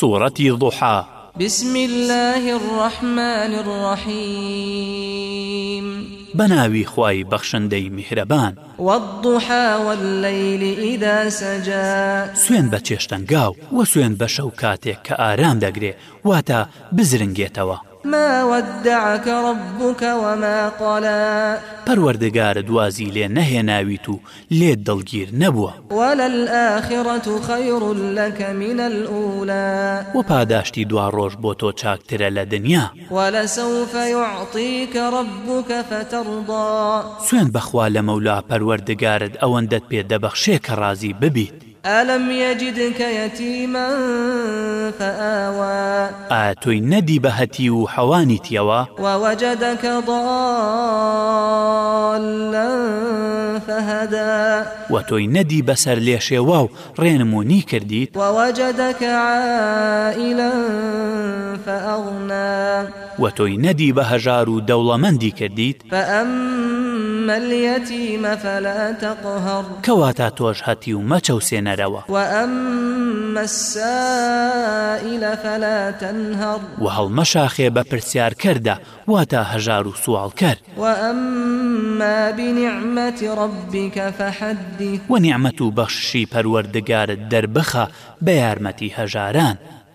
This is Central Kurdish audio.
سورة ضحى بسم الله الرحمن الرحيم بناوي خواي بخشندي مهربان والضحى والليل إذا سجى سوين بچشتن قاو وسوين بشو كاتك كآرام دقري واتا بزرنجيتوا ما ودعك ربك وما قلا پروردگار دوازی لێ نەهێناویت و لێ دڵگیر نەبووە وەلئاخرەت و خەیر لەکە منە الأولى و پاداشتی دوا ڕۆژ بۆ تۆ چاکترە لە دنیا وەلە سوفەعقیکە ڕبووکە فتەڕدا سوێن بەخوا لە مەولا پەروەردگارت ئەوەندەت پێ دەبەخشێ کە ڕازی ببیت ئەلم یەجدکە یەتیمە فەوا ئاتۆی نەدی بەهەتی و حەوانی تیەوە وەوەجدەکە ضڵە فەهدا وە تۆی نەدی بەسەر لێشێوا و ڕێنمونی کردیت وەوەجدەکە عائلە فەنا وە تۆی نەدی بە هەژار و دەوڵەمەندی کردیت فەئەمە أما اليتيم فلا تقهر كواتا توش هاتيو ما توسي نروا وأما السائل فلا تنهر وهل مشاخي ببرسيار كردا واتا هجارو سوال كر وأما بنعمة ربك فحدث ونعمة بخشي پروردگار دربخا بيارمتي هجاران